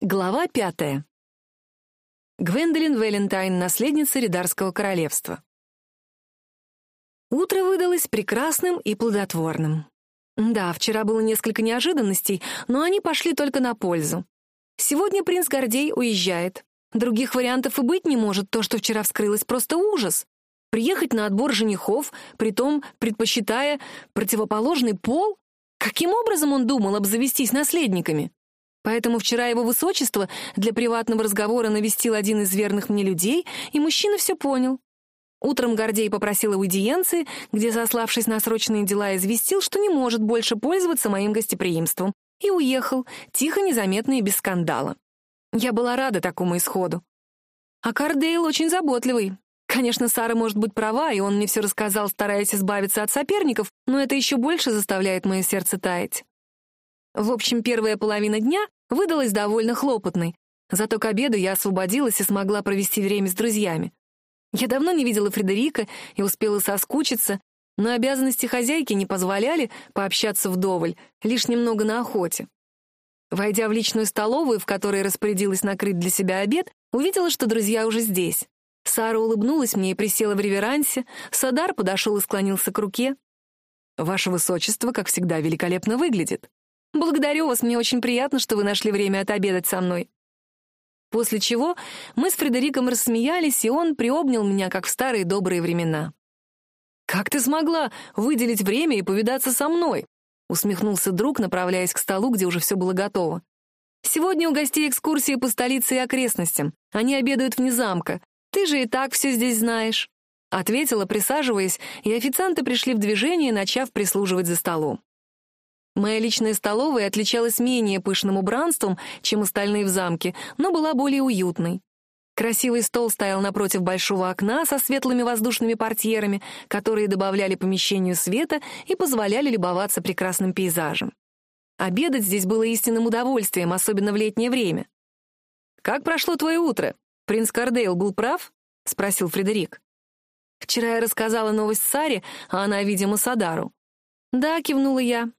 Глава пятая. Гвендолин Валентайн, наследница Ридарского королевства. Утро выдалось прекрасным и плодотворным. Да, вчера было несколько неожиданностей, но они пошли только на пользу. Сегодня принц Гордей уезжает. Других вариантов и быть не может, то, что вчера вскрылось, просто ужас. Приехать на отбор женихов, притом предпочитая противоположный пол? Каким образом он думал обзавестись наследниками? Поэтому вчера его высочество для приватного разговора навестил один из верных мне людей, и мужчина все понял. Утром Гордей попросил аудиенции, где, сославшись на срочные дела, известил, что не может больше пользоваться моим гостеприимством, и уехал, тихо, незаметно и без скандала. Я была рада такому исходу. А Кардейл очень заботливый. Конечно, Сара может быть права, и он мне все рассказал, стараясь избавиться от соперников, но это еще больше заставляет мое сердце таять. В общем, первая половина дня выдалась довольно хлопотной. Зато к обеду я освободилась и смогла провести время с друзьями. Я давно не видела Фредерика и успела соскучиться, но обязанности хозяйки не позволяли пообщаться вдоволь, лишь немного на охоте. Войдя в личную столовую, в которой распорядилась накрыть для себя обед, увидела, что друзья уже здесь. Сара улыбнулась мне и присела в реверансе, Садар подошел и склонился к руке. «Ваше высочество, как всегда, великолепно выглядит». Благодарю вас, мне очень приятно, что вы нашли время отобедать со мной». После чего мы с Фредериком рассмеялись, и он приобнял меня, как в старые добрые времена. «Как ты смогла выделить время и повидаться со мной?» — усмехнулся друг, направляясь к столу, где уже все было готово. «Сегодня у гостей экскурсии по столице и окрестностям. Они обедают вне замка. Ты же и так все здесь знаешь», — ответила, присаживаясь, и официанты пришли в движение, начав прислуживать за столом. Моя личная столовая отличалась менее пышным убранством, чем остальные в замке, но была более уютной. Красивый стол стоял напротив большого окна со светлыми воздушными портьерами, которые добавляли помещению света и позволяли любоваться прекрасным пейзажем. Обедать здесь было истинным удовольствием, особенно в летнее время. «Как прошло твое утро? Принц Кардейл был прав?» — спросил Фредерик. «Вчера я рассказала новость Саре, а она, видимо, Садару». «Да», — кивнула я,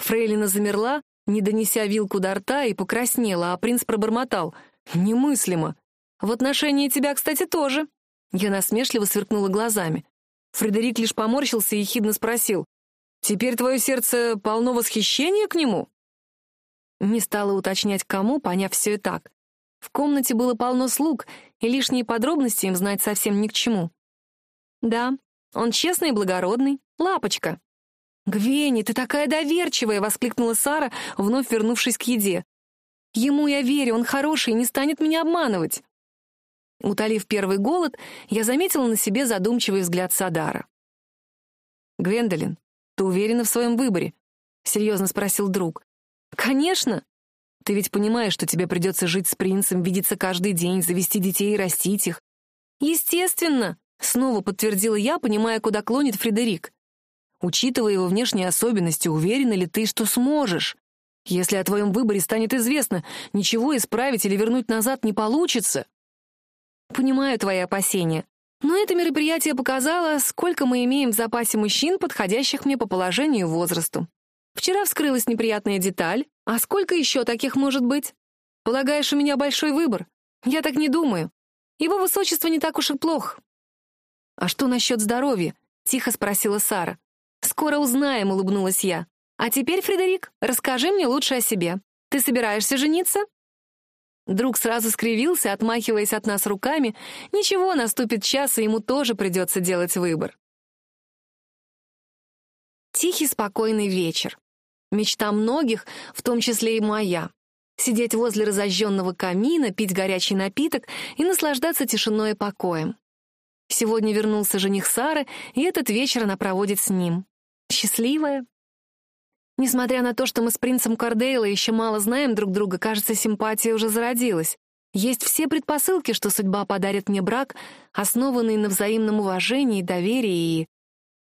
Фрейлина замерла, не донеся вилку до рта, и покраснела, а принц пробормотал. «Немыслимо. В отношении тебя, кстати, тоже». Я насмешливо сверкнула глазами. Фредерик лишь поморщился и ехидно спросил. «Теперь твое сердце полно восхищения к нему?» Не стала уточнять, кому, поняв все и так. В комнате было полно слуг, и лишние подробности им знать совсем ни к чему. «Да, он честный и благородный, лапочка», «Гвенни, ты такая доверчивая!» — воскликнула Сара, вновь вернувшись к еде. «Ему я верю, он хороший и не станет меня обманывать». Утолив первый голод, я заметила на себе задумчивый взгляд Садара. «Гвендолин, ты уверена в своем выборе?» — серьезно спросил друг. «Конечно. Ты ведь понимаешь, что тебе придется жить с принцем, видеться каждый день, завести детей и растить их?» «Естественно!» — снова подтвердила я, понимая, куда клонит Фредерик. Учитывая его внешние особенности, уверена ли ты, что сможешь? Если о твоем выборе станет известно, ничего исправить или вернуть назад не получится. Понимаю твои опасения. Но это мероприятие показало, сколько мы имеем в запасе мужчин, подходящих мне по положению и возрасту. Вчера вскрылась неприятная деталь, а сколько еще таких может быть? Полагаешь, у меня большой выбор? Я так не думаю. Его высочество не так уж и плох. А что насчет здоровья? Тихо спросила Сара. «Скоро узнаем», — улыбнулась я. «А теперь, Фредерик, расскажи мне лучше о себе. Ты собираешься жениться?» Друг сразу скривился, отмахиваясь от нас руками. «Ничего, наступит час, и ему тоже придется делать выбор». Тихий, спокойный вечер. Мечта многих, в том числе и моя. Сидеть возле разожженного камина, пить горячий напиток и наслаждаться тишиной и покоем. Сегодня вернулся жених Сары, и этот вечер она проводит с ним. Счастливая. Несмотря на то, что мы с принцем Кардейла еще мало знаем друг друга, кажется, симпатия уже зародилась. Есть все предпосылки, что судьба подарит мне брак, основанный на взаимном уважении, доверии и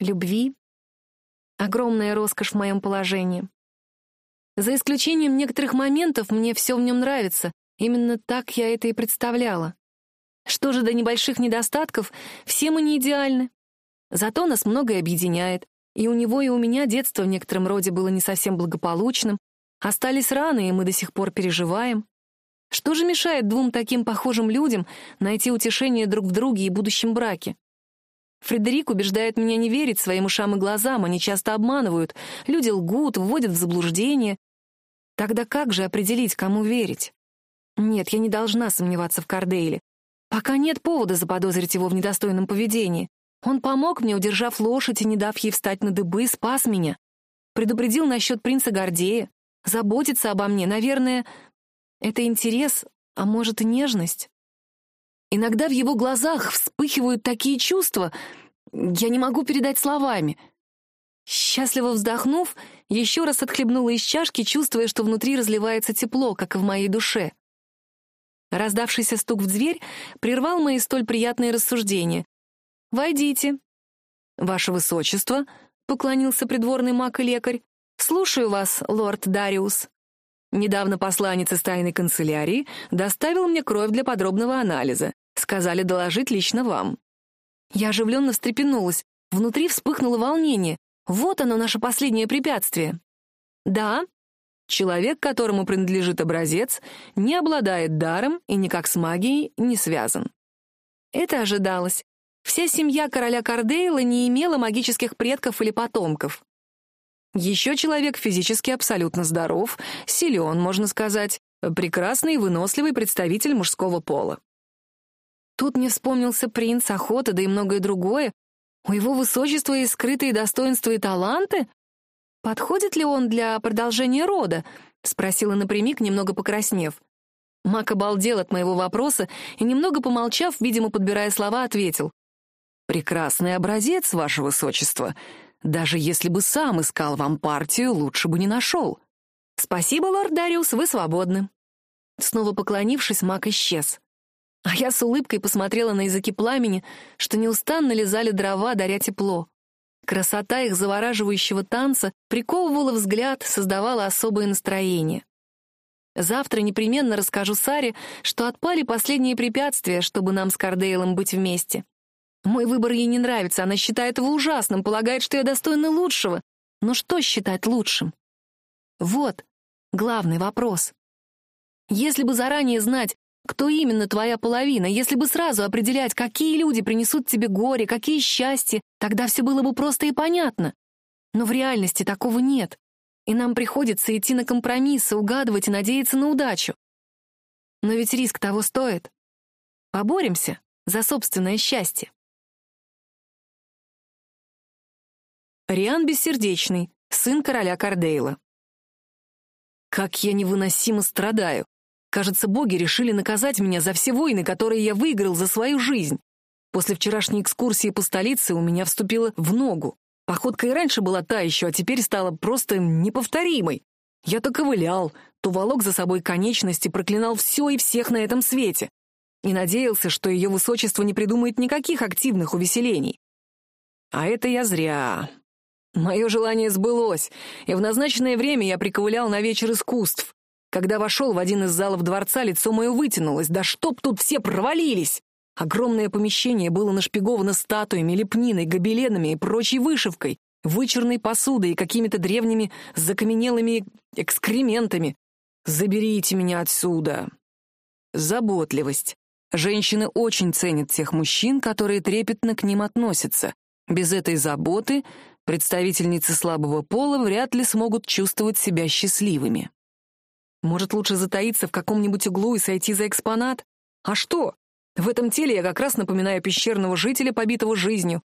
любви. Огромная роскошь в моем положении. За исключением некоторых моментов, мне все в нем нравится. Именно так я это и представляла. Что же до небольших недостатков, все мы не идеальны. Зато нас многое объединяет. И у него, и у меня детство в некотором роде было не совсем благополучным. Остались раны, и мы до сих пор переживаем. Что же мешает двум таким похожим людям найти утешение друг в друге и будущем браке? Фредерик убеждает меня не верить своим ушам и глазам, они часто обманывают, люди лгут, вводят в заблуждение. Тогда как же определить, кому верить? Нет, я не должна сомневаться в Кардейле. Пока нет повода заподозрить его в недостойном поведении. Он помог мне, удержав лошадь и не дав ей встать на дыбы, спас меня. Предупредил насчет принца Гордея. Заботится обо мне, наверное, это интерес, а может и нежность. Иногда в его глазах вспыхивают такие чувства, я не могу передать словами. Счастливо вздохнув, еще раз отхлебнула из чашки, чувствуя, что внутри разливается тепло, как и в моей душе. Раздавшийся стук в дверь прервал мои столь приятные рассуждения. «Войдите». «Ваше высочество», — поклонился придворный маг и лекарь, — «слушаю вас, лорд Дариус». Недавно посланец из тайной канцелярии доставил мне кровь для подробного анализа. Сказали доложить лично вам. Я оживленно встрепенулась. Внутри вспыхнуло волнение. Вот оно, наше последнее препятствие. Да, человек, которому принадлежит образец, не обладает даром и никак с магией не связан. Это ожидалось. Вся семья короля Кардейла не имела магических предков или потомков. Еще человек физически абсолютно здоров, силен, можно сказать, прекрасный и выносливый представитель мужского пола. Тут мне вспомнился принц, охота, да и многое другое. У его высочества есть скрытые достоинства и таланты? Подходит ли он для продолжения рода? Спросила напрямик, немного покраснев. Мак обалдел от моего вопроса и, немного помолчав, видимо, подбирая слова, ответил. «Прекрасный образец, ваше высочество. Даже если бы сам искал вам партию, лучше бы не нашел. Спасибо, лорд Дариус, вы свободны. Снова поклонившись, маг исчез. А я с улыбкой посмотрела на языки пламени, что неустанно лизали дрова, даря тепло. Красота их завораживающего танца приковывала взгляд, создавала особое настроение. Завтра непременно расскажу Саре, что отпали последние препятствия, чтобы нам с Кардейлом быть вместе. Мой выбор ей не нравится, она считает его ужасным, полагает, что я достойна лучшего. Но что считать лучшим? Вот главный вопрос. Если бы заранее знать, кто именно твоя половина, если бы сразу определять, какие люди принесут тебе горе, какие счастья, тогда все было бы просто и понятно. Но в реальности такого нет, и нам приходится идти на компромиссы, угадывать и надеяться на удачу. Но ведь риск того стоит. Поборемся за собственное счастье. Риан Бессердечный, сын короля Кардейла. Как я невыносимо страдаю. Кажется, боги решили наказать меня за все войны, которые я выиграл за свою жизнь. После вчерашней экскурсии по столице у меня вступила в ногу. Походка и раньше была та еще, а теперь стала просто неповторимой. Я то ковылял, то волок за собой конечности, проклинал все и всех на этом свете. И надеялся, что ее высочество не придумает никаких активных увеселений. А это я зря. Мое желание сбылось, и в назначенное время я приковылял на вечер искусств. Когда вошел в один из залов дворца, лицо мое вытянулось. Да чтоб тут все провалились! Огромное помещение было нашпиговано статуями, лепниной, гобеленами и прочей вышивкой, вычурной посудой и какими-то древними закаменелыми экскрементами. Заберите меня отсюда. Заботливость. Женщины очень ценят тех мужчин, которые трепетно к ним относятся. Без этой заботы представительницы слабого пола вряд ли смогут чувствовать себя счастливыми. Может, лучше затаиться в каком-нибудь углу и сойти за экспонат? А что? В этом теле я как раз напоминаю пещерного жителя, побитого жизнью.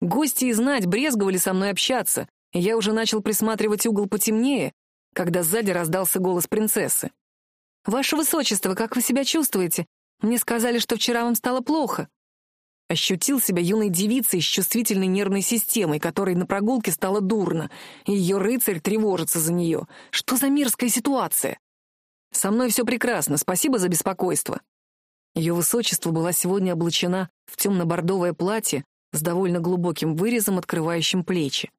Гости и знать брезговали со мной общаться, и я уже начал присматривать угол потемнее, когда сзади раздался голос принцессы. «Ваше высочество, как вы себя чувствуете? Мне сказали, что вчера вам стало плохо». Ощутил себя юной девицей с чувствительной нервной системой, которой на прогулке стало дурно, и ее рыцарь тревожится за нее. Что за мерзкая ситуация? Со мной все прекрасно, спасибо за беспокойство. Ее высочество была сегодня облачена в темно-бордовое платье с довольно глубоким вырезом, открывающим плечи.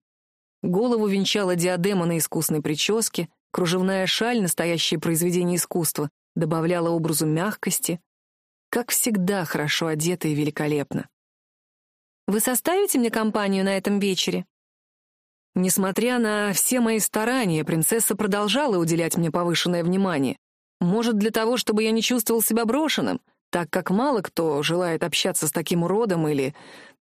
Голову венчала диадема на искусной прическе, кружевная шаль, настоящее произведение искусства, добавляла образу мягкости, как всегда, хорошо одета и великолепна. «Вы составите мне компанию на этом вечере?» Несмотря на все мои старания, принцесса продолжала уделять мне повышенное внимание. Может, для того, чтобы я не чувствовал себя брошенным, так как мало кто желает общаться с таким уродом или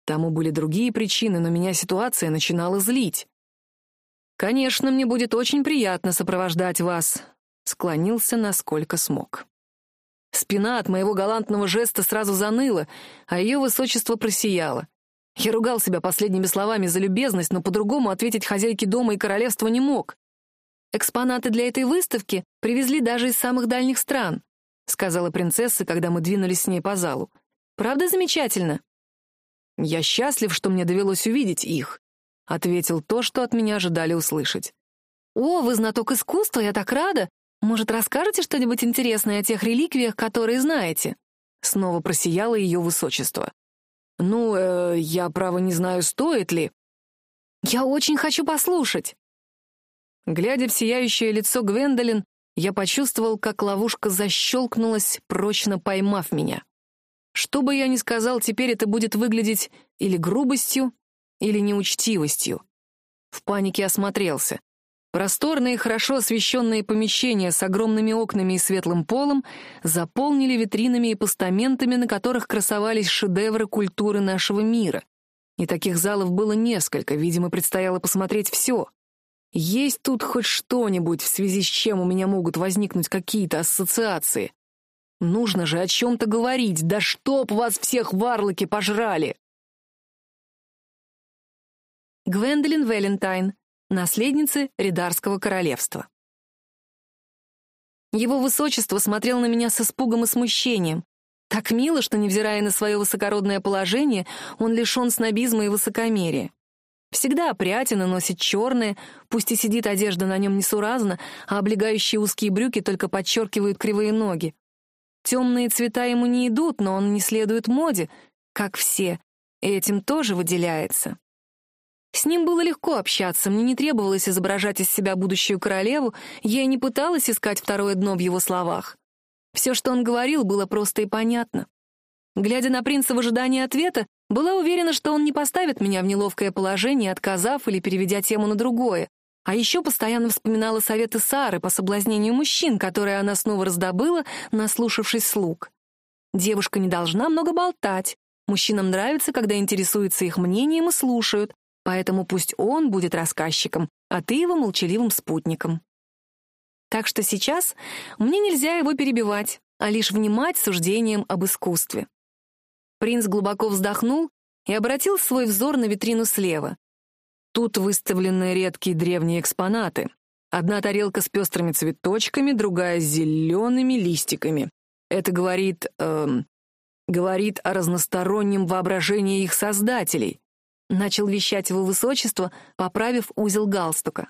тому были другие причины, но меня ситуация начинала злить. «Конечно, мне будет очень приятно сопровождать вас», — склонился насколько смог. Спина от моего галантного жеста сразу заныла, а ее высочество просияло. Я ругал себя последними словами за любезность, но по-другому ответить хозяйке дома и королевства не мог. «Экспонаты для этой выставки привезли даже из самых дальних стран», сказала принцесса, когда мы двинулись с ней по залу. «Правда замечательно?» «Я счастлив, что мне довелось увидеть их», — ответил то, что от меня ожидали услышать. «О, вы знаток искусства, я так рада! Может, расскажете что-нибудь интересное о тех реликвиях, которые знаете?» Снова просияло ее высочество. «Ну, э, я, право, не знаю, стоит ли». «Я очень хочу послушать». Глядя в сияющее лицо Гвендолин, я почувствовал, как ловушка защелкнулась, прочно поймав меня. Что бы я ни сказал, теперь это будет выглядеть или грубостью, или неучтивостью. В панике осмотрелся. Просторные, хорошо освещенные помещения с огромными окнами и светлым полом заполнили витринами и постаментами, на которых красовались шедевры культуры нашего мира. И таких залов было несколько, видимо, предстояло посмотреть все. Есть тут хоть что-нибудь, в связи с чем у меня могут возникнуть какие-то ассоциации? Нужно же о чем-то говорить, да чтоб вас всех варлоки пожрали! Гвендолин Валентайн, наследницы Ридарского королевства. Его высочество смотрел на меня с испугом и смущением. Так мило, что, невзирая на свое высокородное положение, он лишен снобизма и высокомерия. Всегда опрятен и носит черное, пусть и сидит одежда на нем несуразно, а облегающие узкие брюки только подчеркивают кривые ноги. Темные цвета ему не идут, но он не следует моде, как все, и этим тоже выделяется. С ним было легко общаться, мне не требовалось изображать из себя будущую королеву, я и не пыталась искать второе дно в его словах. Все, что он говорил, было просто и понятно. Глядя на принца в ожидании ответа, была уверена, что он не поставит меня в неловкое положение, отказав или переведя тему на другое. А еще постоянно вспоминала советы Сары по соблазнению мужчин, которые она снова раздобыла, наслушавшись слуг. Девушка не должна много болтать. Мужчинам нравится, когда интересуются их мнением и слушают, поэтому пусть он будет рассказчиком, а ты его молчаливым спутником. Так что сейчас мне нельзя его перебивать, а лишь внимать суждением об искусстве. Принц глубоко вздохнул и обратил свой взор на витрину слева. Тут выставлены редкие древние экспонаты. Одна тарелка с пестрыми цветочками, другая с зелеными листиками. Это говорит... Эм, говорит о разностороннем воображении их создателей. Начал вещать его высочество, поправив узел галстука.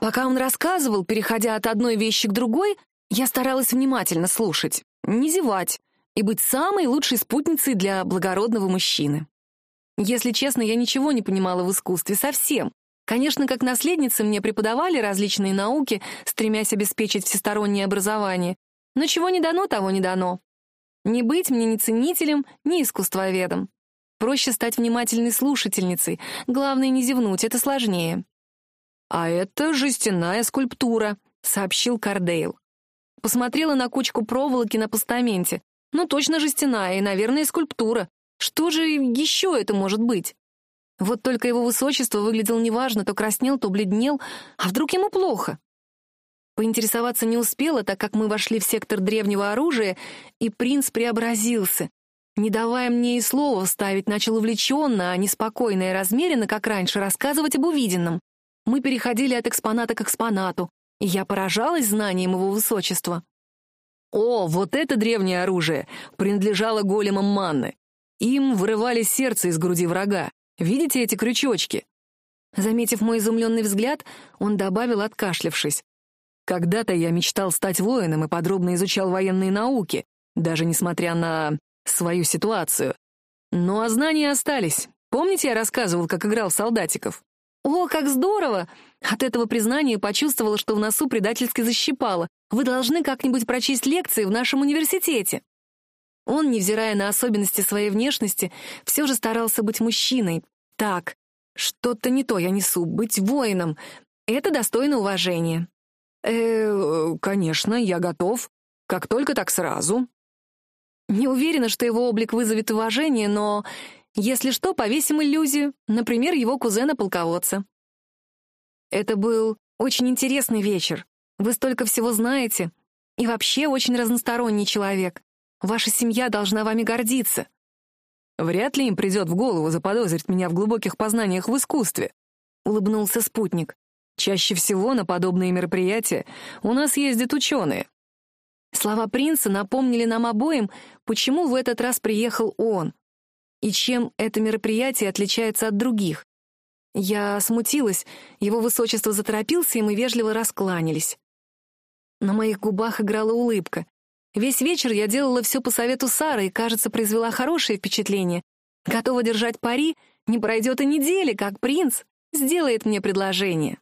Пока он рассказывал, переходя от одной вещи к другой, я старалась внимательно слушать, не зевать, и быть самой лучшей спутницей для благородного мужчины. Если честно, я ничего не понимала в искусстве совсем. Конечно, как наследница мне преподавали различные науки, стремясь обеспечить всестороннее образование. Но чего не дано, того не дано. Не быть мне ни ценителем, ни искусствоведом. Проще стать внимательной слушательницей, главное не зевнуть, это сложнее. «А это жестяная скульптура», — сообщил Кардейл. Посмотрела на кучку проволоки на постаменте. Ну, точно жестяная и, наверное, скульптура. Что же еще это может быть? Вот только его высочество выглядел неважно, то краснел, то бледнел. А вдруг ему плохо? Поинтересоваться не успела, так как мы вошли в сектор древнего оружия, и принц преобразился. Не давая мне и слова вставить, начал увлеченно, а не спокойно и размеренно, как раньше, рассказывать об увиденном. Мы переходили от экспоната к экспонату, и я поражалась знанием его высочества. О, вот это древнее оружие принадлежало големам манны. Им вырывали сердце из груди врага. Видите эти крючочки? Заметив мой изумленный взгляд, он добавил, откашлявшись. Когда-то я мечтал стать воином и подробно изучал военные науки, даже несмотря на свою ситуацию. Ну а знания остались. Помните, я рассказывал, как играл в солдатиков? О, как здорово! От этого признания почувствовала, что в носу предательски защипало. Вы должны как-нибудь прочесть лекции в нашем университете. Он, невзирая на особенности своей внешности, все же старался быть мужчиной. Так, что-то не то я несу, быть воином. Это достойно уважения. «Э, конечно, я готов. Как только, так сразу». Не уверена, что его облик вызовет уважение, но, если что, повесим иллюзию, например, его кузена-полководца. Это был очень интересный вечер. Вы столько всего знаете. И вообще очень разносторонний человек. Ваша семья должна вами гордиться. Вряд ли им придет в голову заподозрить меня в глубоких познаниях в искусстве, — улыбнулся спутник. Чаще всего на подобные мероприятия у нас ездят ученые. Слова принца напомнили нам обоим, почему в этот раз приехал он и чем это мероприятие отличается от других. Я смутилась, его высочество заторопился, и мы вежливо раскланялись. На моих губах играла улыбка. Весь вечер я делала все по совету Сары и, кажется, произвела хорошее впечатление. Готова держать пари, не пройдет и недели, как принц сделает мне предложение.